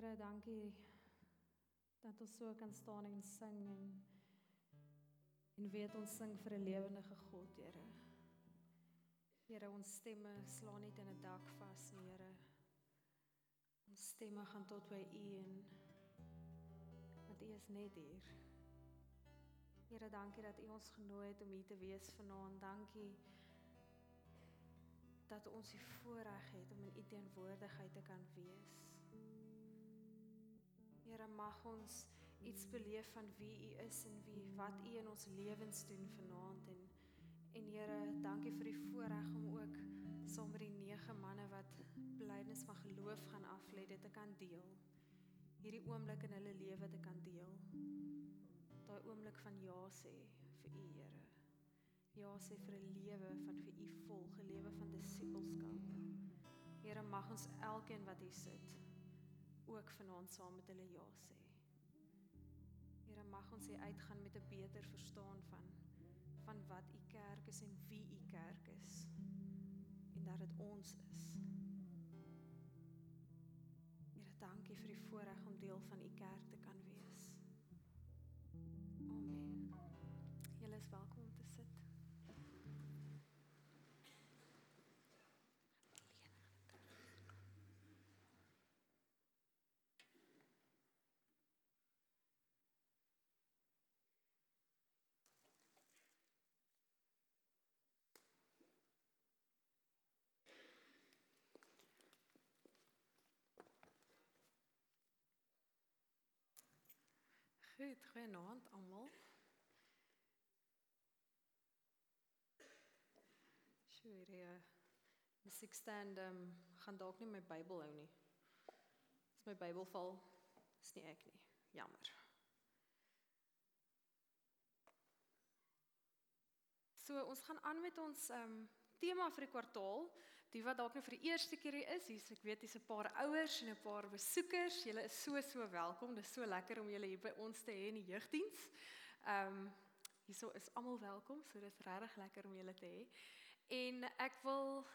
Here, dankie dat ons so kan staan en sing en en weet ons sing vir 'n lewendige God, Here. Here, ons stemme slaan nie in 'n dak vas nie, Here. Ons stemme gaan tot by U en want U is net hier. Here, dankie dat U ons genooi het om hier te wees vanaand. Dankie dat ons die voorreg het om in U teenwoordigheid te kan wees. Here, mag ons iets beleef van wie U is en wie wat U in ons lewens doen vanaand en en Here, dankie vir die voorreg om ook saam met die nege manne wat blydenis van geloof gaan aflê dit te kan deel. Hierdie oomblik in hulle lewe te kan deel. Daai oomblik van ja sê vir U, Here. Ja sê vir 'n lewe van vir U volg, 'n lewe van disippelskap. Here, mag ons elkeen wat hier sit ook vanaand saam met hulle ja sê. Here mag ons hier uitgaan met 'n beter verstaan van van wat u kerk is en wie u kerk is en dat dit ons is. Here, dankie vir die voorreg om deel van u kerk Goed, goeienaand almal. Sjoe, die uh, musiekstand um, gaan dalk nie my Bybel hou nie. As my Bybel val, is nie ek nie. Jammer. So, ons gaan aan met ons um, tema vir die kwartaal. Die wat dalk nou vir die eerste keer hier is, hier, ek weet hier's 'n paar ouers en 'n paar besoekers. Julle is so so welkom. Dit is so lekker om julle hier by ons te hê in die jeugdiens. Ehm um, hierso is almal welkom, so dit is regtig lekker om julle te hê. En ek wil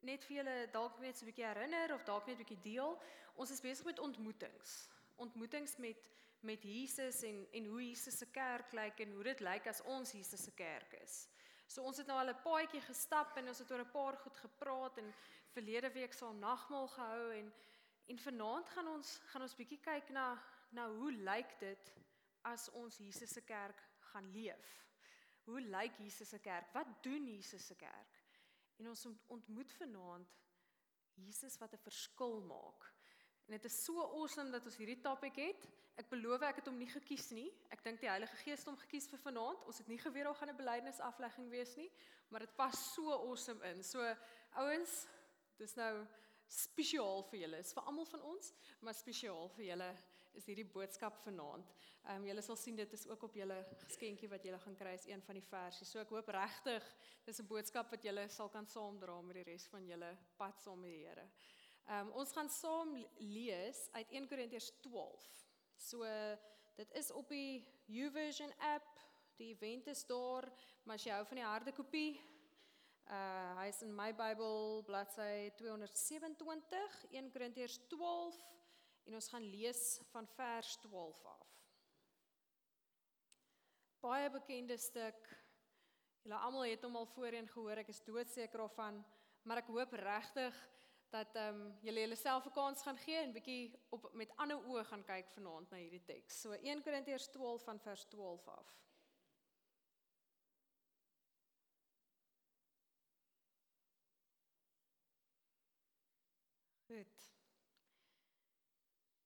net vir julle dalk net so 'n bietjie herinner of dalk net 'n bietjie deel. Ons is besig met ontmoetings. Ontmoetings met met Jesus en en hoe Jesus se kerk lyk en hoe dit lyk as ons Jesus se kerk is. So ons het nou al 'n paadjie gestap en ons het oor 'n paar goed gepraat en verlede week saam nagmaal gehou en en vanaand gaan ons gaan ons bietjie kyk na na hoe lyk dit as ons Jesus se kerk gaan leef. Hoe lyk Jesus se kerk? Wat doen Jesus se kerk? En ons ontmoet vanaand Jesus wat 'n verskil maak. En dit is so awesome dat ons hierdie topik het. Ek beloof ek het hom nie gekies nie. Ek dink die Heilige Gees het hom gekies vir vanaand. Ons het nie geweet daar gaan 'n belydenisaflegging wees nie, maar dit pas so awesome in. So ouens, dis nou spesiaal vir julle. Dis vir almal van ons, maar spesiaal vir julle is hierdie boodskap vanaand. Ehm um, julle sal sien dit is ook op julle geskenkie wat julle gaan kry is een van die versies. So ek hoop regtig dis 'n boodskap wat julle sal kan saamdra met die res van julle pad saam met die Here. Ehm um, ons gaan saam lees uit 1 Korintiërs 12. So dit is op die YouVersion app. Die event is daar, maar as jy hou van die harde kopie, uh hy's in my Bybel bladsy 227, 1 Korintiërs 12 en ons gaan lees van vers 12 af. Baie bekende stuk. Julle almal het hom al voorheen gehoor, ek is doodseker daarvan, maar ek hoop regtig dat ehm um, julle julleself 'n kans gaan gee en bietjie op met ander oë gaan kyk vanaand na hierdie teks. So 1 Korintiërs 12 van vers 12 af. Goed.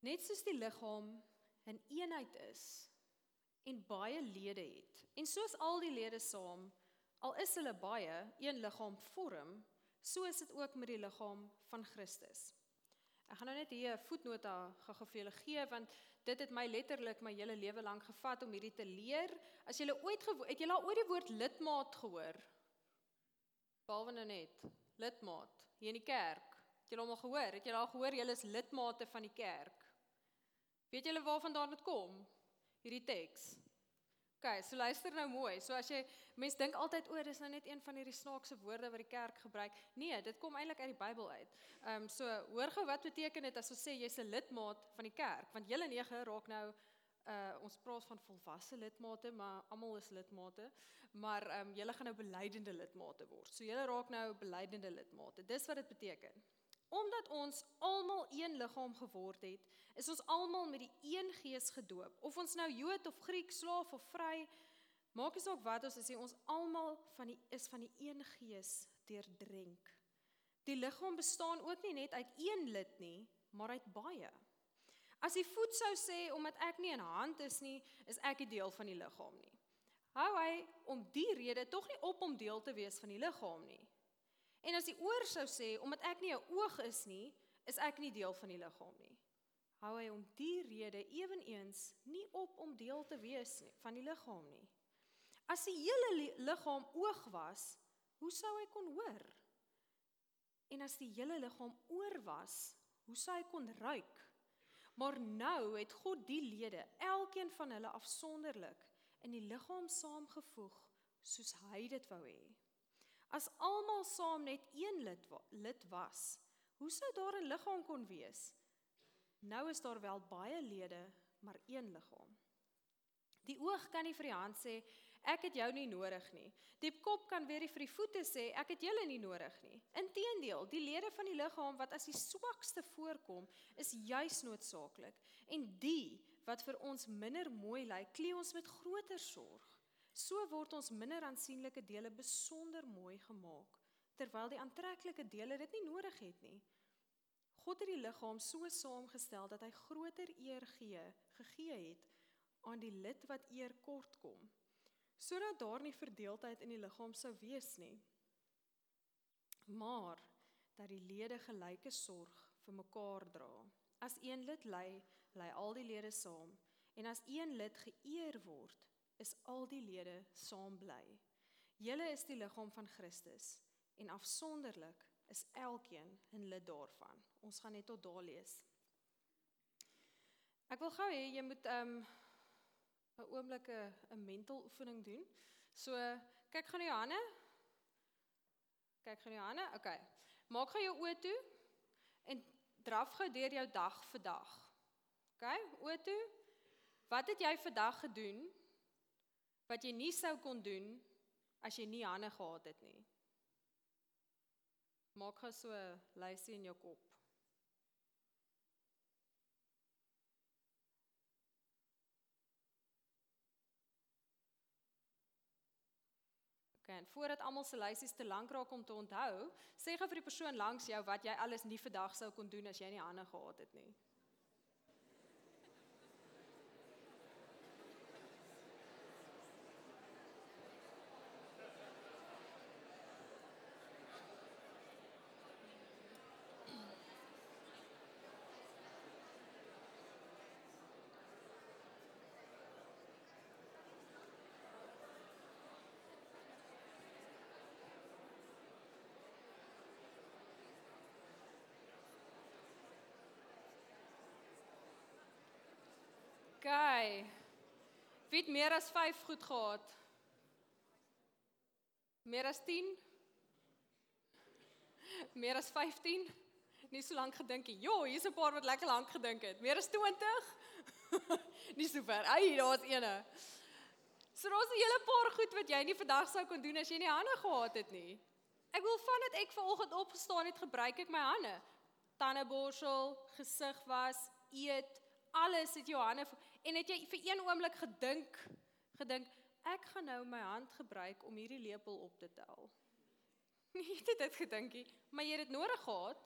Net soos die liggaam 'n eenheid is en baie lede het. En soos al die lede saam, al is hulle baie, een liggaam vorm, so is dit ook met die liggaam van Christus. Ek gaan nou net hier 'n voetnota gou-gou vir julle gee want dit het my letterlik my hele lewe lank gevat om hierdie te leer. As jy ooit het jy al ooit die woord lidmaat gehoor? Behalwe nou net lidmaat hier in die kerk. Het jy hom al gehoor? Het jy al gehoor jy is lidmate van die kerk? Weet julle waarvandaan dit kom? Hierdie teks. Okay, so luister nou mooi. So as jy mense dink altyd o, dis nou net een van hierdie snaakse woorde wat die kerk gebruik. Nee, dit kom eintlik uit die Bybel uit. Ehm um, so hoor gou wat beteken dit as ons sê jy's 'n lidmaat van die kerk, want julle nege raak nou uh ons praat van volwasse lidmate, maar almal is lidmate, maar ehm um, julle gaan nou belydende lidmate word. So julle raak nou belydende lidmate. Dis wat dit beteken. Omdat ons almal een liggaam geword het, is ons almal met die een gees gedoop. Of ons nou Jood of Griek, slaaf of vry, maak nie saak wat ons is nie, ons almal van die is van die een gees deurdrenk. Die liggaam bestaan ook nie net uit een lid nie, maar uit baie. As die voet sou sê omdat ek nie 'n hand is nie, is ek 'n deel van die liggaam nie. Hou hy om die rede tog nie op om deel te wees van die liggaam nie. En as die oor sou sê omdat ek nie 'n oog is nie, is ek nie deel van die liggaam nie. Hou hy om die rede eweneens nie op om deel te wees nie, van die liggaam nie. As die hele liggaam oog was, hoe sou hy kon hoor? En as die hele liggaam oor was, hoe sou hy kon ruik? Maar nou het God die lede, elkeen van hulle afsonderlik in die liggaam saamgevoeg soos hy dit wou hê. As almal saam net een lid lid was, hoe sou daar 'n liggaam kon wees? Nou is daar wel baie lede, maar een liggaam. Die oog kan nie vir die hand sê ek het jou nie nodig nie. Die kop kan weer vir die voete sê ek het julle nie nodig nie. Inteendeel, die lede van die liggaam wat as die swakste voorkom, is juis noodsaaklik. En die wat vir ons minder mooi lyk, klee ons met groter sorg. So word ons minder aansienlike dele besonder mooi gemaak, terwyl die aantreklike dele dit nie nodig het nie. God het die liggaam so saamgestel dat hy groter eer gee, gegee het aan die lid wat eer kort kom sodat daar nie verdeeldheid in die liggaam sou wees nie. Maar dat die lede gelyke sorg vir mekaar dra. As een lid ly, ly al die lede saam, en as een lid geëer word, is al die lede saam bly. Julle is die liggaam van Christus en afsonderlik is elkeen 'n lid daarvan. Ons gaan net tot daar lees. Ek wil gou hê jy moet ehm um, 'n oomblik 'n mental oefening doen. So, kyk gaan jou hande. Kyk gaan jou hande. OK. Maak gou jou oë toe en draf gou deur jou dag vir dag. OK? Oë toe. Wat het jy vandag gedoen wat jy nie sou kon doen as jy nie hande gehad het nie? Maak gou so 'n lysie in jou kop. Okay, en voordat almal se lysies te lank raak om te onthou, sê gou vir die persoon langs jou wat jy alles nie vandag sou kon doen as jy nie hande gehad het nie. Okay. Wie het meer as 5 goed gehad? Meer as 10? Meer as 15? Nie so lank gedink nie. Jo, hier's 'n paar wat lekker lank gedink het. Meer as 20? nie so ver. Ai, daar's eene. So daar's 'n hele paar goed wat jy nie vandag sou kon doen as jy nie hande gehad het nie. Ek wil vandat ek vanoggend opgestaan het, gebruik ek my hande. Tandeborsel, gesig was, eet, alles het jou hande en het jy vir een oomblik gedink gedink ek gaan nou my hand gebruik om hierdie lepel op te tel. Jy het dit gedink, maar jy het dit nodig gehad.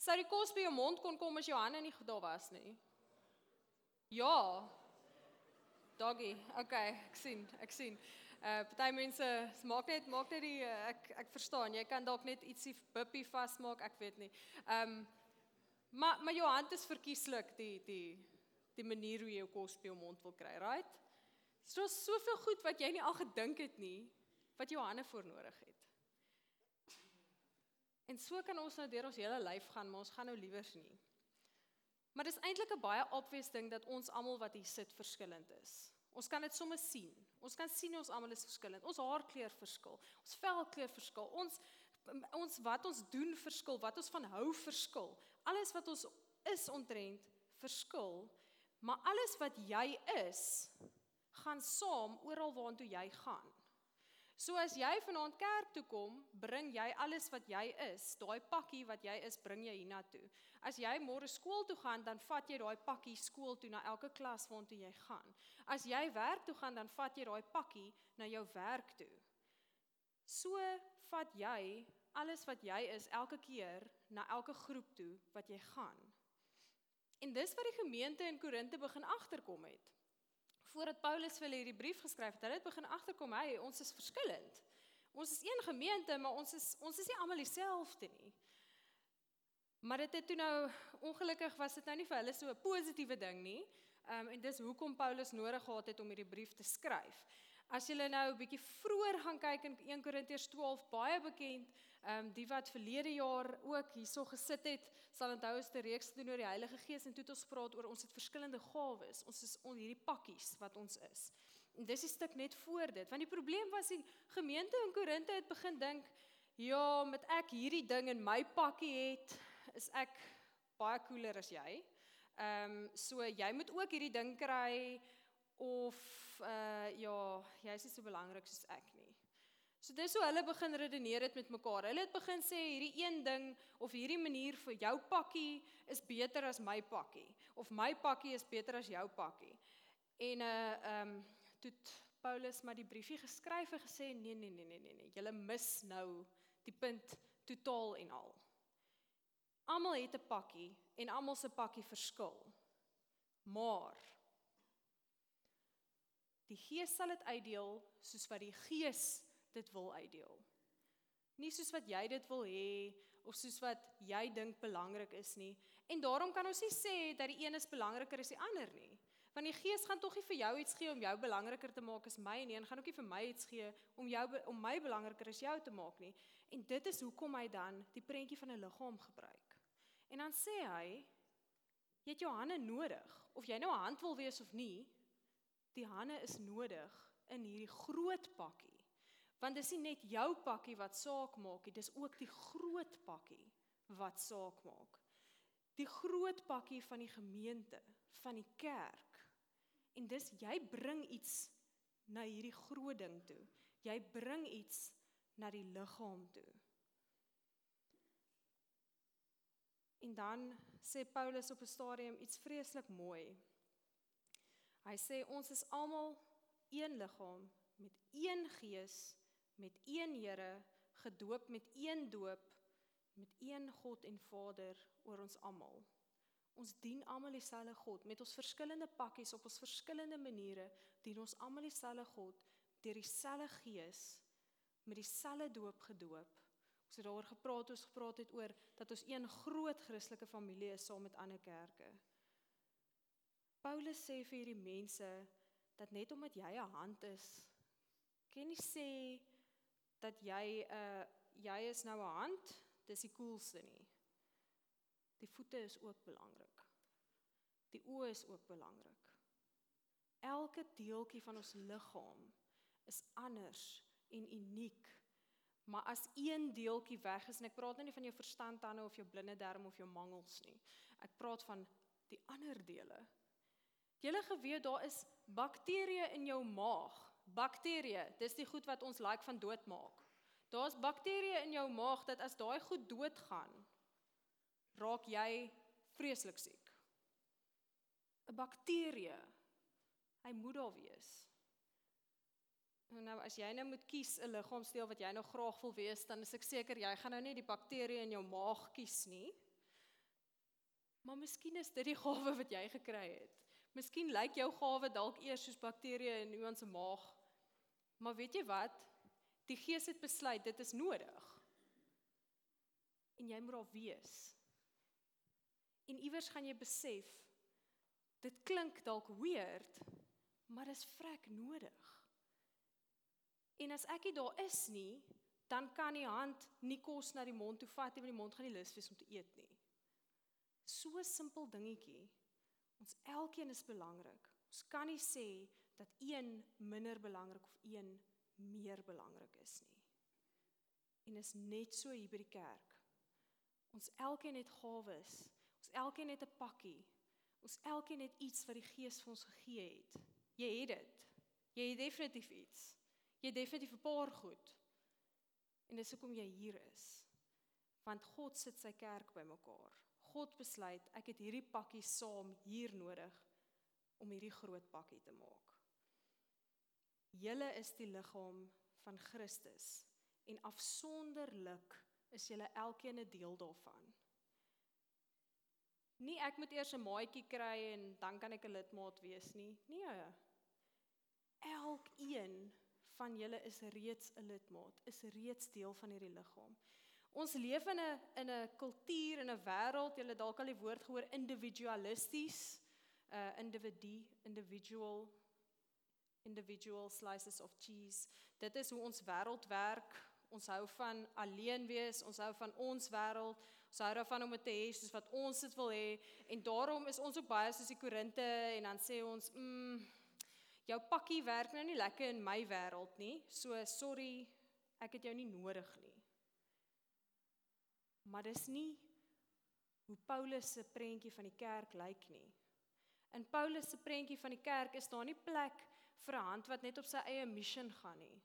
Sou die kos by jou mond kon kom as jou hande nie daar was nie? Ja. Doggy. Okay, ek sien, ek sien. Uh party mense maak net maak net die uh, ek ek verstaan, jy kan dalk net ietsie bippie vasmaak, ek weet nie. Um maar maar jou hand is verkieslik die die die manier hoe jy jou kos by jou mond wil kry, right? So soveel goed wat jy nie al gedink het nie wat jou hande voor nodig het. En so kan ons nou deur ons hele lyf gaan, maar ons gaan nou liewers nie. Maar dis eintlik 'n baie obvious ding dat ons almal wat hier sit verskillend is. Ons kan dit sommer sien. Ons kan sien ons almal is verskillend. Ons haarkleur verskil. Ons velkleur verskil. Ons ons wat ons doen verskil, wat ons van hou verskil. Alles wat ons is ontrent verskil, maar alles wat jy is gaan saam oral waartoe jy gaan. So as jy vanaand kerk toe kom, bring jy alles wat jy is, daai pakkie wat jy is, bring jy hiernatoe. As jy môre skool toe gaan, dan vat jy daai pakkie skool toe na elke klas waartoe jy gaan. As jy werk toe gaan, dan vat jy daai pakkie na jou werk toe. So vat jy alles wat jy is elke keer na elke groep toe wat jy gaan. En dis wat die gemeente in Korinte begin agterkom het voordat Paulus vir hulle hierdie brief geskryf het, hulle het begin agterkom, hy, ons is verskillend. Ons is een gemeente, maar ons is ons is nie almal dieselfde nie. Maar dit het toe nou ongelukkig was dit nou nie vir hulle so 'n positiewe ding nie. Ehm um, en dis hoekom Paulus nodig gehad het om hierdie brief te skryf. As jy nou 'n bietjie vroeër gaan kyk in 1 Korintiërs 12, baie bekend, ehm um, die wat verlede jaar ook hierso gesit het, sal onthou as 'n reeks doen oor die Heilige Gees en toe het ons gepraat oor ons het verskillende gawes. Ons is on hierdie pakkies wat ons is. En dis 'n stuk net voor dit, want die probleem was die gemeente in Korinte het begin dink, ja, met ek hierdie ding in my pakkie het, is ek baie cooler as jy. Ehm um, so jy moet ook hierdie ding kry of uh ja, jy's nie so belangrik soos ek nie. So dis hoe hulle begin redeneer het met mekaar. Hulle het begin sê hierdie een ding of hierdie manier vir jou pakkie is beter as my pakkie of my pakkie is beter as jou pakkie. En uh ehm um, toe Paulus maar die briefie geskryf en gesê nee nee nee nee nee nee, julle mis nou die punt totaal en al. Almal het 'n pakkie en almal se pakkie verskil. Maar die Gees sal dit uitdeel soos wat die Gees dit wil uitdeel. Nie soos wat jy dit wil hê of soos wat jy dink belangrik is nie. En daarom kan ons nie sê dat die een is belangriker as die ander nie. Want die Gees gaan tog nie vir jou iets gee om jou belangriker te maak as my nie en gaan ook nie vir my iets gee om jou om my belangriker as jou te maak nie. En dit is hoekom hy dan die prentjie van 'n liggaam gebruik. En dan sê hy jy het jou hande nodig of jy nou 'n hand wil wees of nie. Die hande is nodig in hierdie groot pakkie Want dis nie net jou pakkie wat saak maak nie, dis ook die groot pakkie wat saak maak. Die groot pakkie van die gemeente, van die kerk. En dis jy bring iets na hierdie groot ding toe. Jy bring iets na die liggaam toe. En dan sê Paulus op 'n stadium iets vreeslik mooi. Hy sê ons is almal een liggaam met een gees met een Here, gedoop met een doop, met een God en Vader oor ons almal. Ons dien almal dieselfde God met ons verskillende pakkies op ons verskillende maniere, dien ons almal dieselfde God deur dieselfde Gees met dieselfde doop gedoop. Ons het daaroor gepraat, ons gepraat het oor dat ons een groot Christelike familie is saam met ander kerke. Paulus sê vir hierdie mense dat net omdat jy 'n hand is, kan nie sê dat jy 'n uh, jy is nou 'n hand, dis die coolste nie. Die voete is ook belangrik. Die oë is ook belangrik. Elke deeltjie van ons liggaam is anders en uniek. Maar as een deeltjie weg is en ek praat nou nie van jou verstandtande of jou blinde darm of jou mangels nie. Ek praat van die ander dele. Lê geweet daar is bakterieë in jou maag bakterieë, dis die goed wat ons like van dood maak. Daar's bakterieë in jou maag dat as daai goed doodgaan, raak jy vreeslik siek. 'n Bakterie. Hy moet daar wees. Nou as jy nou moet kies 'n liggaamsdeel wat jy nou graag wil wees, dan is ek seker jy gaan nou nie die bakterie in jou maag kies nie. Maar miskien is dit die gawe wat jy gekry het. Miskien lyk jou gawe dalk eers soos bakterieë in iemand se maag. Maar weet jy wat? Die Gees het besluit dit is nodig. En jy moet daar wees. En iewers gaan jy besef dit klink dalk weird, maar dit is vrek nodig. En as ek nie daar is nie, dan kan die hand nie kos na die mond toe vat nie, want die mond gaan nie lus wees om te eet nie. So simpel dingetjie. Ons elkeen is belangrik. Ons kan nie sê dat een minder belangrik of een meer belangrik is nie. En is net so hier by die kerk. Ons elkeen het gawes. Ons elkeen het 'n pakkie. Ons elkeen het iets wat die Gees vir ons gegee het. Jy het dit. Jy het definitief iets. Jy het definitief 'n paar goed. En dis hoekom jy hier is. Want God sit sy kerk bymekaar. God besluit ek het hierdie pakkie saam hier nodig om hierdie groot pakkie te maak. Julle is die liggaam van Christus en afsonderlik is julle elkeen 'n deel daarvan. Nie ek moet eers 'n maatjie kry en dan kan ek 'n lidmaat wees nie. Nee. Elkeen van julle is reeds 'n lidmaat, is reeds deel van hierdie liggaam. Ons leef in 'n in 'n kultuur en 'n wêreld, jy het dalk al die woord gehoor individualisties, uh individu, individual individual slices of cheese. Dit is hoe ons wêreld werk. Ons hou van alleen wees, ons hou van ons wêreld. Ons hou daarvan om dit te hê soos wat ons dit wil hê en daarom is ons ook baie soos die Korinte en dan sê ons, "Mm, jou pakkie werk nou nie lekker in my wêreld nie. So sorry, ek het jou nie nodig nie." Maar dis nie hoe Paulus se prentjie van die kerk lyk nie. In Paulus se prentjie van die kerk is daar nie plek vir 'n hand wat net op sy eie missie gaan nie.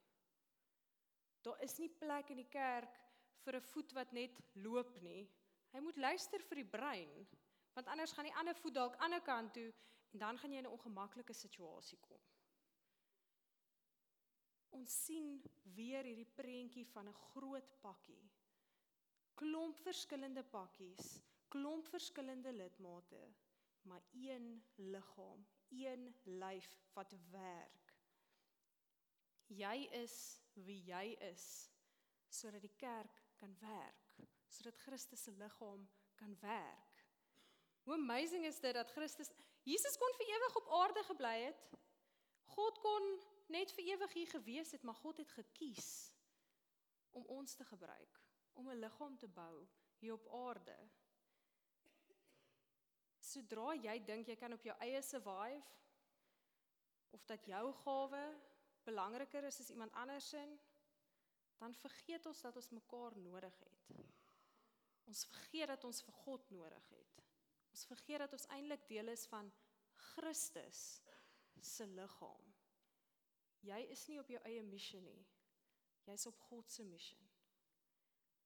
Daar is nie plek in die kerk vir 'n voet wat net loop nie. Hy moet luister vir die brein, want anders gaan die ander voet dalk aan die ander kant toe en dan gaan jy in 'n ongemaklike situasie kom. Ons sien weer hierdie prentjie van 'n groot pakkie. Klomp verskillende pakkies, klomp verskillende lidmate, maar een liggaam, een lyf wat werk. Jy is wie jy is sodat die kerk kan werk, sodat Christus se liggaam kan werk. Hoe amazing is dit dat Christus Jesus kon vir ewig op aarde gebly het. God kon net vir ewig hier gewees het, maar God het gekies om ons te gebruik om 'n liggaam te bou hier op aarde sodra jy dink jy kan op jou eie survive of dat jou gawe belangriker is as iemand anders se dan vergeet ons dat ons mekaar nodig het. Ons vergeet dat ons vir God nodig het. Ons vergeet dat ons eintlik deel is van Christus se liggaam. Jy is nie op jou eie missie nie. Jy's op God se missie.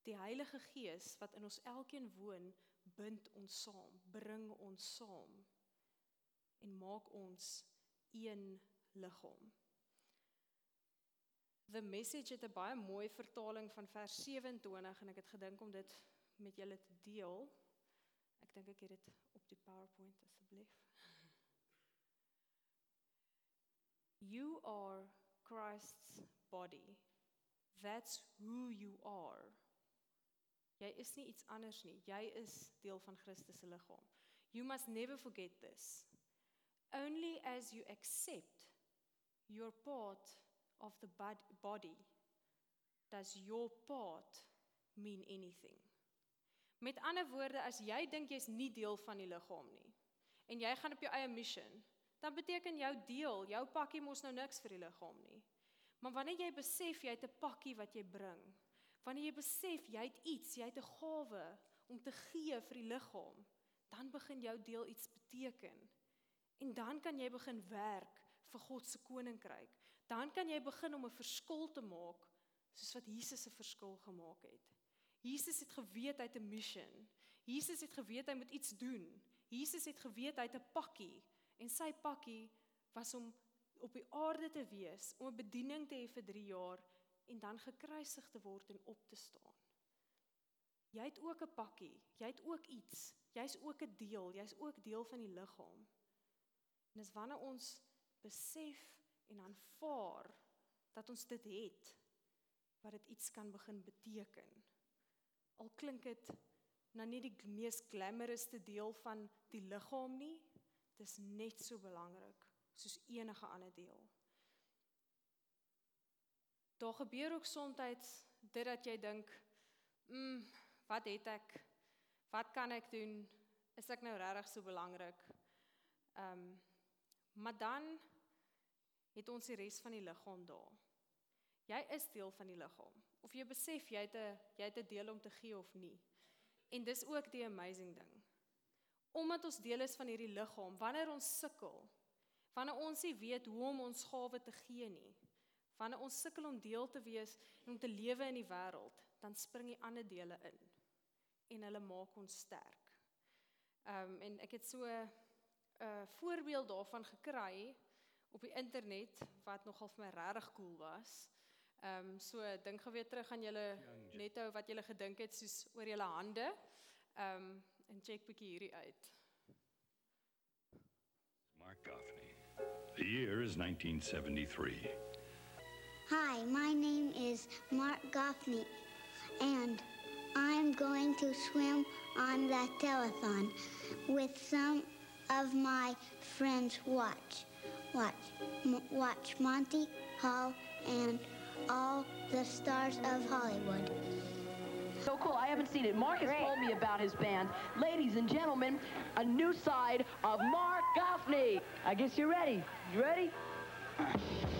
Die Heilige Gees wat in ons elkeen woon, bind ons saam, bring ons saam en maak ons een liggaam. The message het 'n baie mooi vertaling van vers 27 en ek het gedink om dit met julle te deel. Ek dink ek het dit op die PowerPoint asseblief. You are Christ's body. That's who you are. Jy is nie iets anders nie. Jy is deel van Christus se liggaam. You must never forget this. Only as you accept your part of the body does your part mean anything. Met ander woorde, as jy dink jy's nie deel van die liggaam nie en jy gaan op jou eie missie, dan beteken jou deel, jou pakkie mos nou niks vir die liggaam nie. Maar wanneer jy besef jy het 'n pakkie wat jy bring, Wanneer jy besef jy het iets, jy het 'n gawe om te gee vir die liggaam, dan begin jou deel iets beteken. En dan kan jy begin werk vir God se koninkryk. Dan kan jy begin om 'n verskil te maak soos wat Jesus 'n verskil gemaak het. Jesus het geweet hy het 'n missie. Jesus het geweet hy moet iets doen. Jesus het geweet hy het 'n pakkie en sy pakkie was om op die aarde te wees, om 'n bediening te hê vir 3 jaar en dan gekruisig te word en op te staan. Jy het ook 'n pakkie, jy het ook iets. Jy's ook 'n deel, jy's ook deel van die liggaam. En dis wanneer ons besef en aanvaar dat ons dit het wat dit iets kan begin beteken. Al klink dit nou nie die mees glamourousste deel van die liggaam nie, dis net so belangrik soos enige ander deel. Daar gebeur ook soms dit dat jy dink, "Mm, wat het ek? Wat kan ek doen? Is ek nou regtig so belangrik?" Ehm um, maar dan het ons die res van die liggaam daar. Jy is deel van die liggaam. Of jy besef jy het 'n jy het 'n deel om te gee of nie. En dis ook die amazing ding. Omdat ons deel is van hierdie liggaam, wanneer ons sukkel, wanneer ons nie weet hoe om ons gawe te gee nie, wanneer ons sukkel om deel te wees en om te lewe in die wêreld, dan spring die ander dele in en hulle maak ons sterk. Ehm um, en ek het so 'n uh, voorbeeld daarvan gekry op die internet wat nogal vir my regtig cool was. Ehm um, so dink gou weer terug aan julle net ou wat julle gedink het soos oor julle hande. Ehm um, en check bietjie hierdie uit. Mark Goffney. The year is 1973. Hi, my name is Mark Goffney, and I'm going to swim on the telethon with some of my friends. Watch, watch, M- watch Monty Hall and all the stars of Hollywood. So cool. I haven't seen it. Mark has told me about his band. Ladies and gentlemen, a new side of Mark Goffney. I guess you're ready. You ready?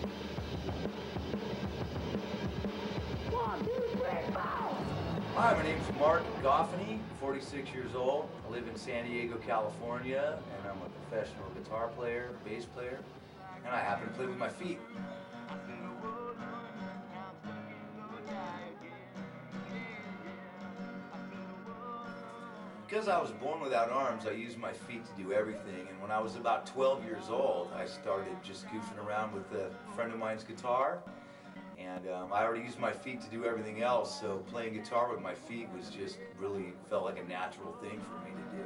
Hi, my name's Mark Goffney, 46 years old. I live in San Diego, California, and I'm a professional guitar player, bass player, and I happen to play with my feet. Because I was born without arms, I used my feet to do everything. And when I was about 12 years old, I started just goofing around with a friend of mine's guitar. And um, I already used my feet to do everything else, so playing guitar with my feet was just really felt like a natural thing for me to do.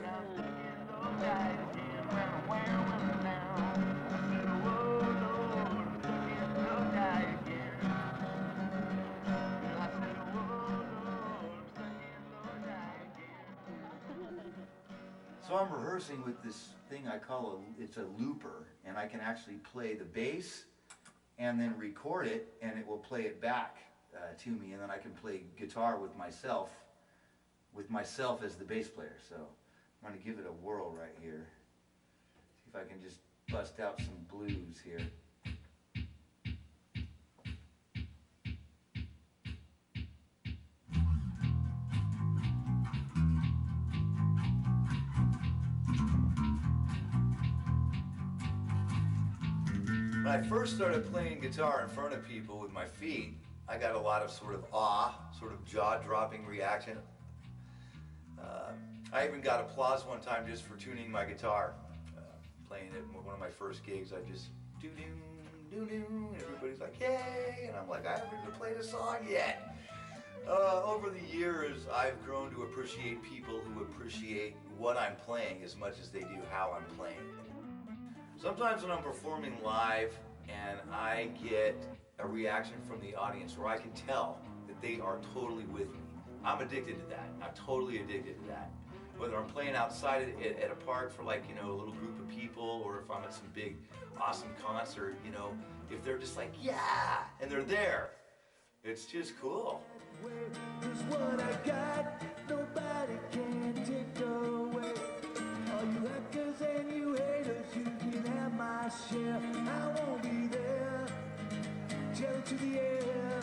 So I'm rehearsing with this thing I call a, it's a looper, and I can actually play the bass and then record it, and it will play it back uh, to me, and then I can play guitar with myself, with myself as the bass player. So I'm going to give it a whirl right here. See if I can just bust out some blues here. I first started playing guitar in front of people with my feet, I got a lot of sort of awe, sort of jaw-dropping reaction. Uh, I even got applause one time just for tuning my guitar, uh, playing it one of my first gigs. I just do do do do, and everybody's like, "Yay!" And I'm like, "I haven't even played a song yet." Uh, over the years, I've grown to appreciate people who appreciate what I'm playing as much as they do how I'm playing. Sometimes when I'm performing live and I get a reaction from the audience where I can tell that they are totally with me, I'm addicted to that. I'm totally addicted to that. Whether I'm playing outside at, a park for like, you know, a little group of people or if I'm at some big, awesome concert, you know, if they're just like, yeah, and they're there, it's just cool. Cause what I got, nobody can take away. All you hackers and you haters, you can have my share. I won't be there, jelly to the air.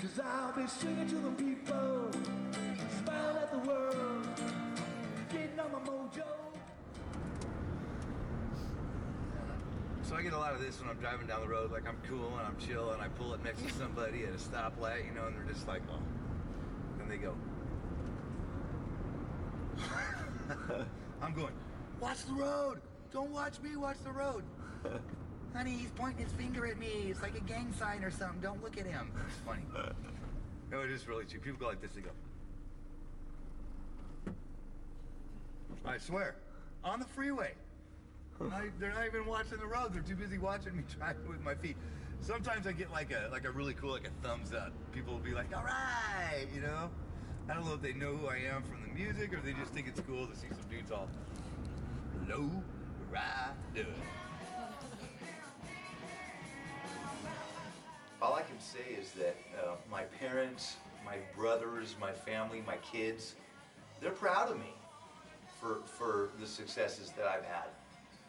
Cause I'll be swinging to the people, smile at the world, getting on my mojo. So I get a lot of this when I'm driving down the road, like I'm cool and I'm chill, and I pull up next to somebody at a stoplight, you know, and they're just like, oh. Then they go. I'm going, watch the road. Don't watch me, watch the road. Honey, he's pointing his finger at me. It's like a gang sign or something. Don't look at him. It's funny. no, it is really true. People go like this, they go. I swear, on the freeway. I, they're not even watching the road. They're too busy watching me driving with my feet. Sometimes I get like a like a really cool like a thumbs up. People will be like, "All right," you know. I don't know if they know who I am from the music or they just think it's cool to see some dudes all low rider. All I can say is that uh, my parents, my brothers, my family, my kids, they're proud of me for for the successes that I've had.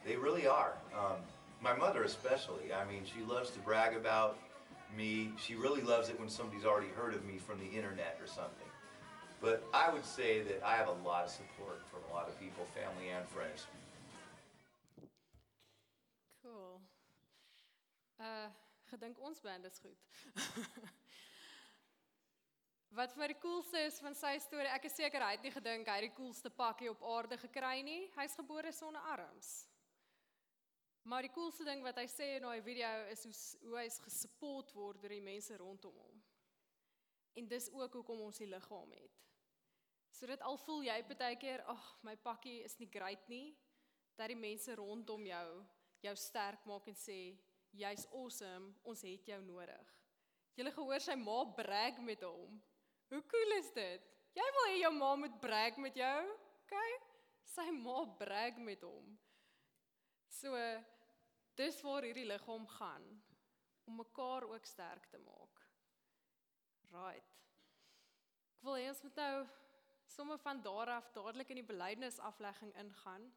They really are. Um, My mother, especially. I mean, she loves to brag about me. She really loves it when somebody's already heard of me from the internet or something. But I would say that I have a lot of support from a lot of people, family and friends. Cool. Uh gedink ons band is goed. Wat vir die coolste is van sy storie, ek is seker hy het nie gedink hy het die coolste pakkie op aarde gekry nie. Hy's gebore sonder arms. Maar die coolste ding wat hy sê in daai video is hoe hoe hy's gesupport word deur die mense rondom hom. En dis ook hoekom ons die liggaam het. So dit al voel jy baie keer, ag, my pakkie is nie great nie, dat die mense rondom jou jou sterk maak en sê jy's awesome, ons het jou nodig. Jy gehoor sy ma brag met hom. Hoe cool is dit? Jy wil hê jou ma moet brag met jou? OK? Sy ma brag met hom. So dis waar hierdie liggaam gaan om mekaar ook sterk te maak. Right. Ek wil hê ons moet nou sommer van daar af dadelik in die belydenisaflegging ingaan.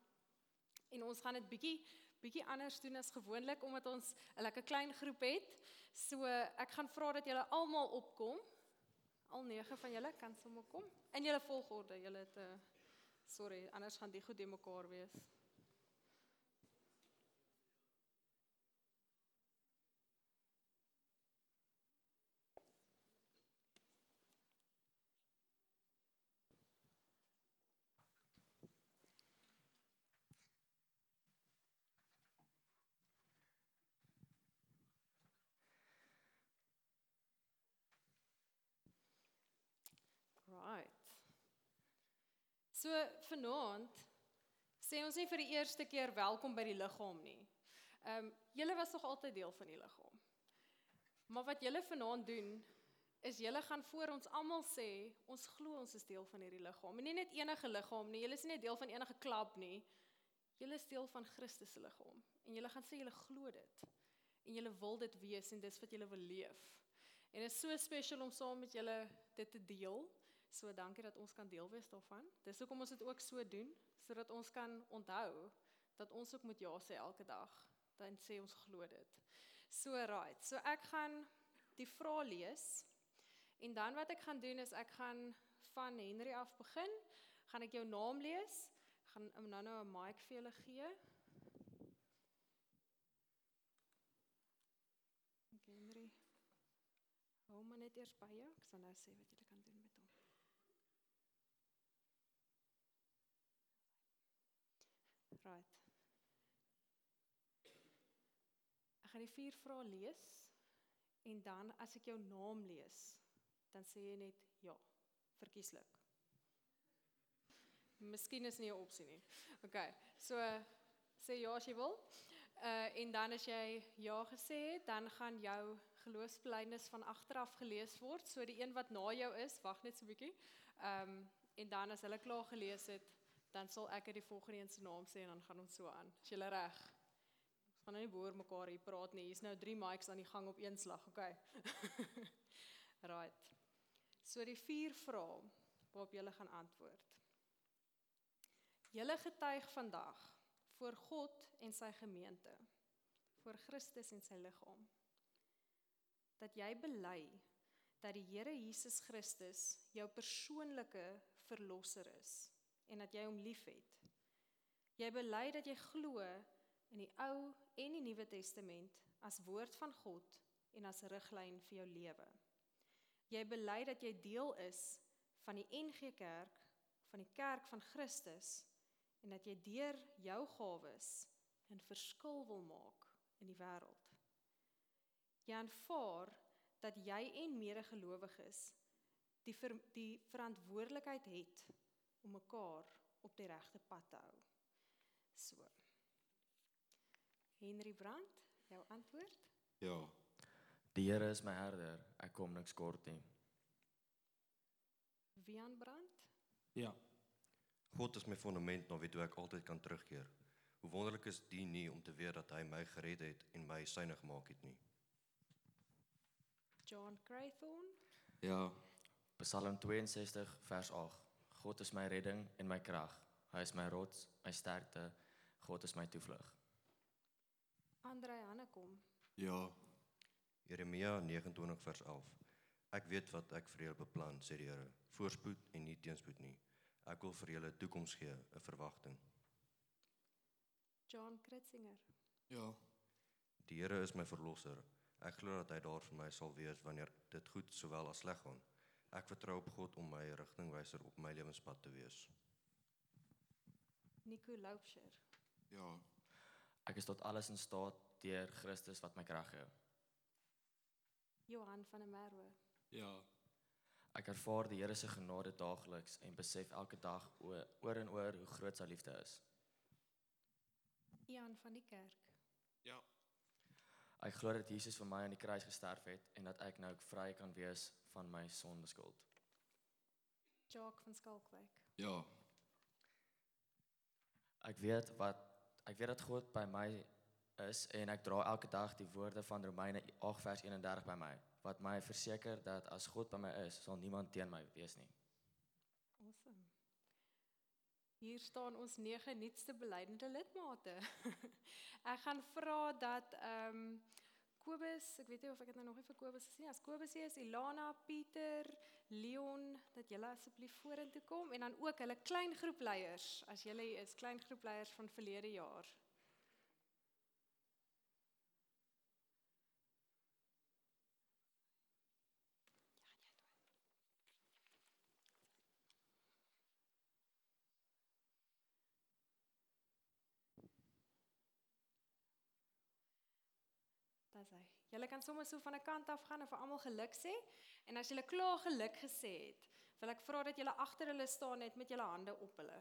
En ons gaan dit bietjie bietjie anders doen as gewoonlik omdat ons 'n lekker klein groep het. So ek gaan vra dat julle almal opkom. Al 9 van julle kan sommer kom. In julle volgorde. Julle het 'n uh, sorry, anders gaan die goed de mekaar wees. Right. So vanaand sê ons nie vir die eerste keer welkom by die liggaam nie. Ehm um, julle was nog altyd deel van die liggaam. Maar wat julle vanaand doen is julle gaan voor ons almal sê ons glo ons is deel van hierdie liggaam. En nie net enige liggaam nie, julle is nie net deel van enige klub nie. Julle is deel van Christus se liggaam en julle gaan sê julle glo dit. En julle wil dit wees en dis wat julle wil leef. En dit is so spesiaal om saam met julle dit te deel. So dankie dat ons kan deel wees daarvan. Dis hoekom ons dit ook so doen sodat ons kan onthou dat ons ook moet ja sê elke dag. Dan sê ons glo dit. So right. So ek gaan die vrae lees. En dan wat ek gaan doen is ek gaan van Henry af begin. Gaan ek jou naam lees. Gaan nou nou 'n mic vir julle gee. Henry. Hou maar net eers by jou. Ek sal nou sê wat jy kan doen met hom. Right. Ek gaan die vier vrae lees en dan as ek jou naam lees, dan sê jy net ja, verkieslik. Miskien is nie 'n opsie nie. OK. So sê ja as jy wil. Uh en dan as jy ja gesê het, dan gaan jou geloofsbelijdenis van agteraf gelees word. So die een wat na jou is, wag net so 'n bietjie. Ehm um, en dan as hulle klaar gelees het, dan sal ek uit die volgende een se naam sê en dan gaan ons so aan. Is jy reg? Ons gaan nou nie boor mekaar hier praat nie. Hier's nou 3 mics aan die gang op een slag, okay. right. So die vier vrae waarop jy gaan antwoord. Julle getuig vandag voor God en sy gemeente, voor Christus en sy liggaam, dat jy bely dat die Here Jesus Christus jou persoonlike verlosser is en dat jy hom liefhet. Jy bely dat jy glo in die Ou en die Nuwe Testament as woord van God en as riglyn vir jou lewe. Jy bely dat jy deel is van die NG Kerk, van die kerk van Christus en dat jy deur jou gawes 'n verskil wil maak in die wêreld. Jy aanvaar dat jy en medegelowiges die ver, die verantwoordelikheid het om mekaar op die regte pad te hou. So. Henry Brandt, jou antwoord? Ja. Die Here is my herder, ek kom niks kort nie. Wian Brandt? Ja. God is my fondament na wie toe ek altyd kan terugkeer. Hoe wonderlik is dit nie om te weet dat hy my gered het en my syne gemaak het nie. John Craythorne? Ja. Psalm 62 vers 8. God is my redding en my krag. Hy is my rots, my sterkte. God is my toevlug. Andre Hanne kom. Ja. Jeremia 29 vers 11. Ek weet wat ek vir julle beplan, sê die Here, voorspoed en nie teenspoed nie. Ek wil vir julle 'n toekoms gee, 'n verwagting. John Kritzinger. Ja. Die Here is my verlosser. Ek glo dat hy daar vir my sal wees wanneer dit goed sowel as sleg gaan. Ek vertrou op God om my rigtingwyser op my lewenspad te wees. Nico Loupsher. Ja. Ek is tot alles in staat deur Christus wat my krag gee. Johan van der Merwe. Ja. Ek ervaar die Here se genade daagliks en besef elke dag o- oor en oor hoe groot sy liefde is. Ian van die kerk. Ja. Ek glo dat Jesus vir my aan die kruis gesterf het en dat ek nou vry kan wees van my sondeskuld. Jacques van Skalkwyk. Ja. Ek weet wat ek weet dat God by my is en ek dra elke dag die woorde van Romeine 8 vers 31 by my wat my verseker dat as God by my is, sal niemand teen my wees nie. Awesome. Hier staan ons nege nuutste belydende lidmate. ek gaan vra dat ehm um, Kobus, ek weet nie of ek dit nou nog nie vir Kobus gesê as Kobus hier is, Ilana, Pieter, Leon, dat julle asseblief vorentoe kom en dan ook hulle klein groepleiers as julle is, klein groepleiers van verlede jaar. Dis hy. Julle kan sommer so van 'n kant af gaan en vir almal geluk sê. En as julle klaar geluk gesê het, wil ek vra dat julle agter hulle staan net met julle hande op hulle.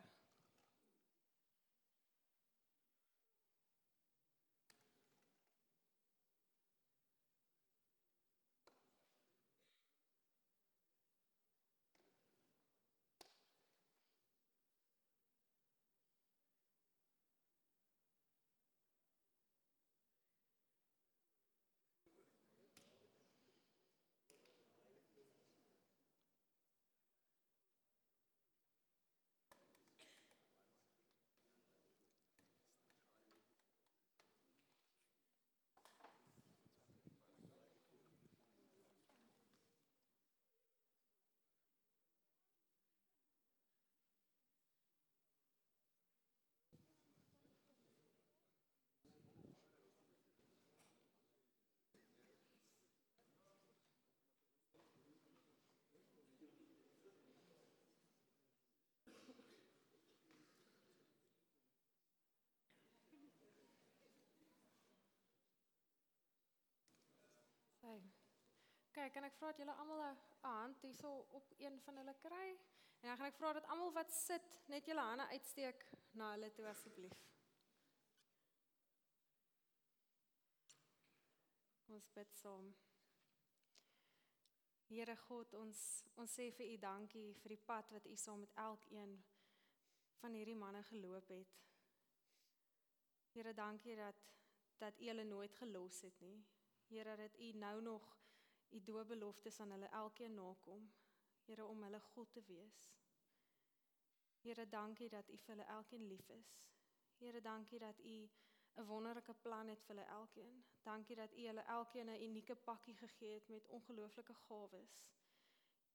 Sy. Kyk, kan ek vra dat julle almal 'n hand hierso op een van hulle kry? En dan gaan ek vra dat almal wat sit net julle hande uitsteek na hulle toe asseblief. Ons bid saam. Here God, ons ons sê vir U dankie vir die pad wat U saam met elkeen van hierdie manne geloop het. Here, dankie dat dat U hulle nooit gelos het nie. Here, dat U nou nog U doopbeloftes aan hulle elkeen nakom. Here, om hulle God te wees. Here, dankie dat U vir hulle elkeen lief is. Here, dankie dat U 'n wonderlike plan het vir hulle elkeen. Dankie dat U hulle elkeen 'n unieke pakkie gegee het met ongelooflike gawes.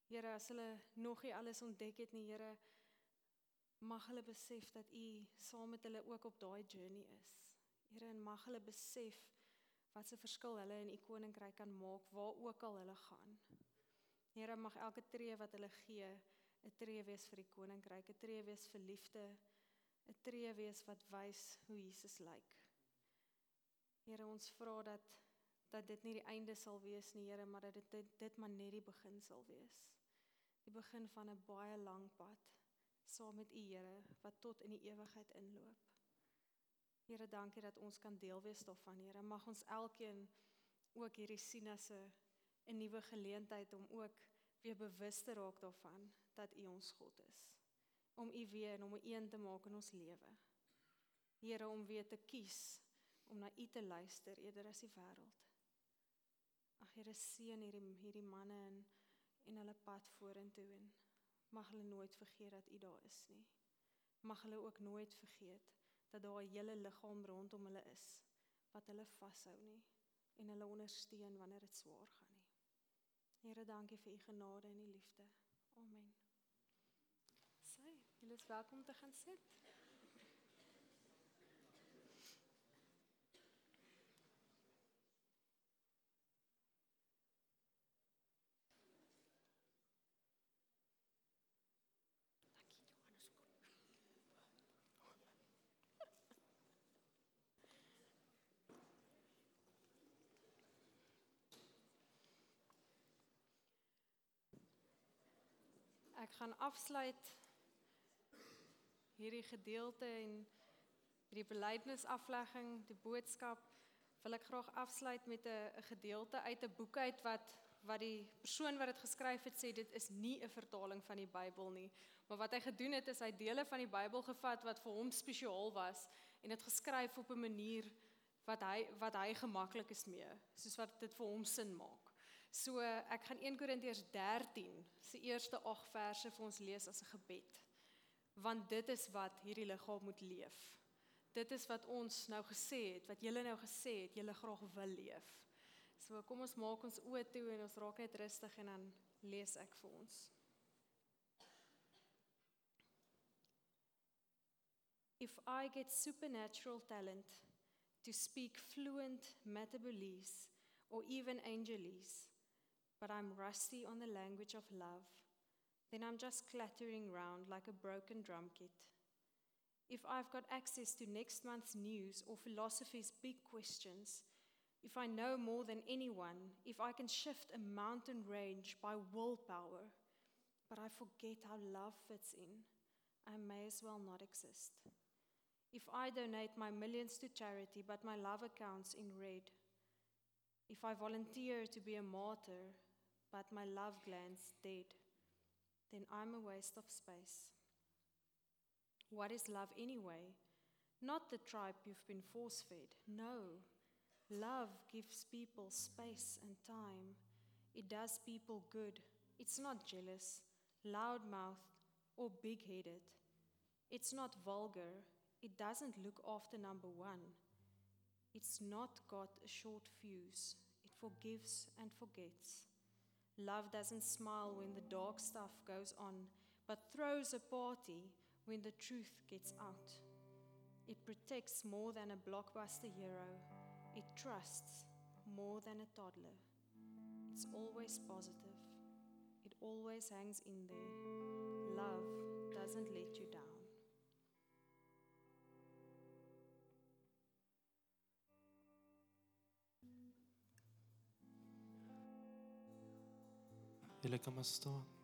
Here, as hulle nog nie alles ontdek het nie, Here, mag hulle besef dat U saam met hulle ook op daai journey is. Here, en mag hulle besef wat 'n verskil hulle in U koninkryk kan maak waar ook al hulle gaan. Here, mag elke tree wat hulle gee 'n tree wees vir die koninkryk, 'n tree wees vir liefde, 'n tree wees wat wys hoe Jesus lyk. Here, ons vra dat dat dit nie die einde sal wees nie, Here, maar dat dit dit, dit maar net die begin sal wees. Die begin van 'n baie lang pad saam met U, Here, wat tot in die ewigheid inloop. Here, dankie dat ons kan deel wees daarvan, Here. Mag ons elkeen ook hierdie sien as 'n 'n nuwe geleentheid om ook weer bewus te raak daarvan dat U ons God is. Om U weer en om U een te maak in ons lewe. Here, om weer te kies om na U te luister eerder as die wêreld. Ag Here, seën hierdie hierdie manne en en hulle pad vorentoe en mag hulle nooit vergeet dat U daar is nie. Mag hulle ook nooit vergeet dat daar 'n hele liggaam rondom hulle is wat hulle vashou nie en hulle ondersteun wanneer dit swaar gaan nie. Here, dankie vir u genade en u liefde. Amen. Sy, julle is welkom te gaan sit. Ek gaan afsluit hierdie gedeelte en hierdie belydenisaflegging, die boodskap wil ek graag afsluit met 'n gedeelte uit 'n boek uit wat wat die persoon wat dit geskryf het sê dit is nie 'n vertaling van die Bybel nie, maar wat hy gedoen het is hy dele van die Bybel gevat wat vir hom spesiaal was en dit geskryf op 'n manier wat hy wat hy gemaklik is mee, soos wat dit vir hom sin maak. So ek gaan 1 Korintiërs 13 se eerste 8 verse vir ons lees as 'n gebed. Want dit is wat hierdie liggaam moet leef. Dit is wat ons nou gesê het, wat julle nou gesê het, julle graag wil leef. So kom ons maak ons oë toe en ons raak net rustig en dan lees ek vir ons. If I get supernatural talent to speak fluent Metabolese or even Angelese, but I'm rusty on the language of love, then I'm just clattering round like a broken drum kit. If I've got access to next month's news or philosophy's big questions, if I know more than anyone, if I can shift a mountain range by willpower, but I forget how love fits in, I may as well not exist. If I donate my millions to charity, but my love accounts in red, if I volunteer to be a martyr, but my love glands dead, then I'm a waste of space. What is love anyway? Not the tripe you've been force fed. No. Love gives people space and time. It does people good. It's not jealous, loud mouthed, or big headed. It's not vulgar. It doesn't look after number one. It's not got a short fuse. It forgives and forgets. Love doesn't smile when the dark stuff goes on, but throws a party when the truth gets out. It protects more than a blockbuster hero. It trusts more than a toddler. It's always positive. It always hangs in there. Love doesn't let you down. Julle kan maar staan.